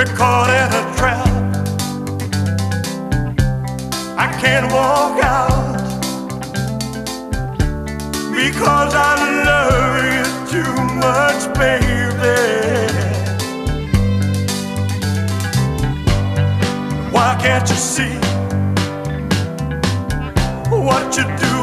We're caught in a trap. I can't walk out because I love you too much, baby. Why can't you see what you're doing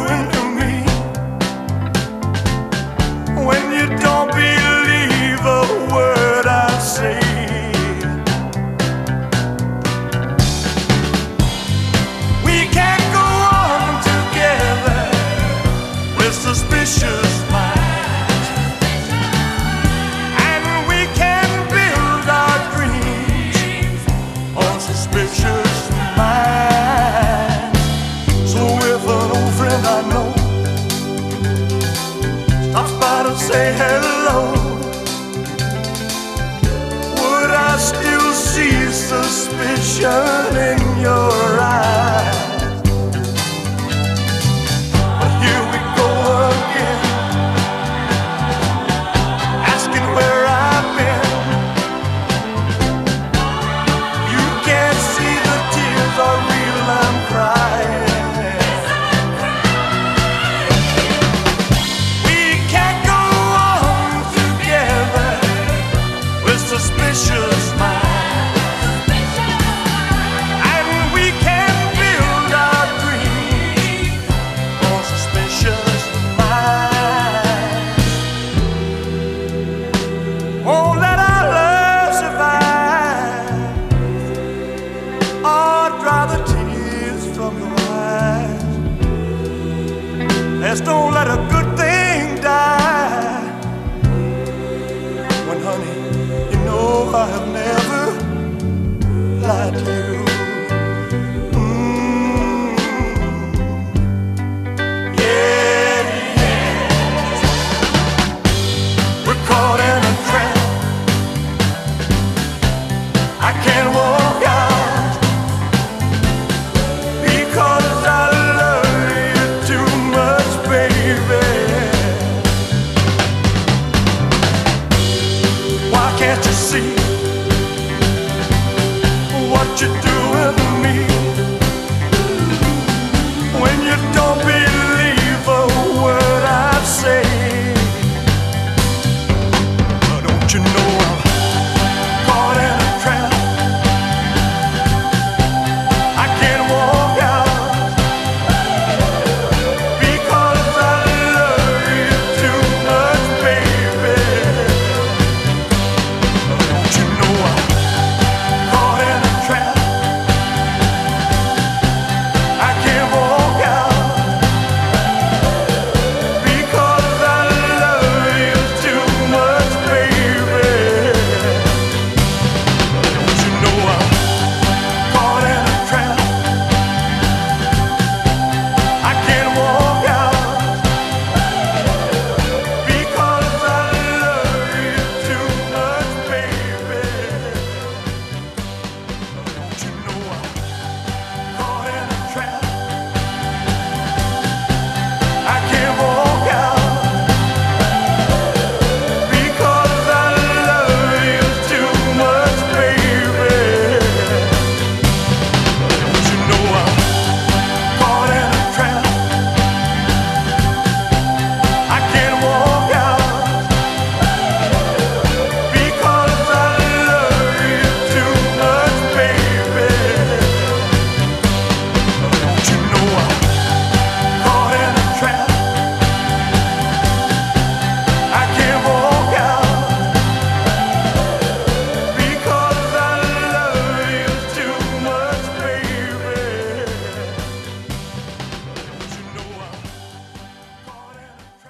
say hello, would I still see suspicion in your Let's don't let a good thing die. When, honey, you know I have never lied to you. Can't you see what you're doing to me?